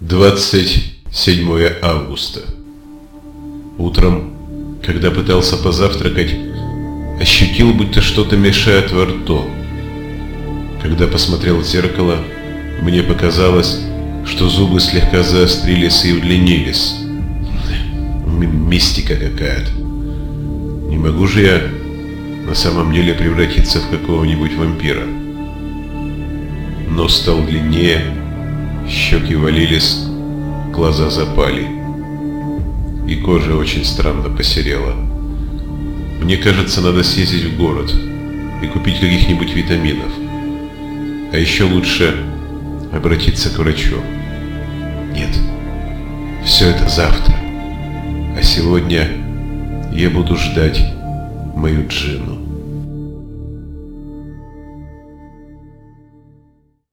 27 августа. Утром, когда пытался позавтракать, ощутил, будто что-то мешает во рту. Когда посмотрел в зеркало, мне показалось, что зубы слегка заострились и удлинились. Мистика какая-то. Не могу же я на самом деле превратиться в какого-нибудь вампира. Нос стал длиннее, щеки валились, глаза запали. И кожа очень странно посерела. Мне кажется, надо съездить в город и купить каких-нибудь витаминов. А еще лучше обратиться к врачу. Нет, все это завтра. А сегодня я буду ждать.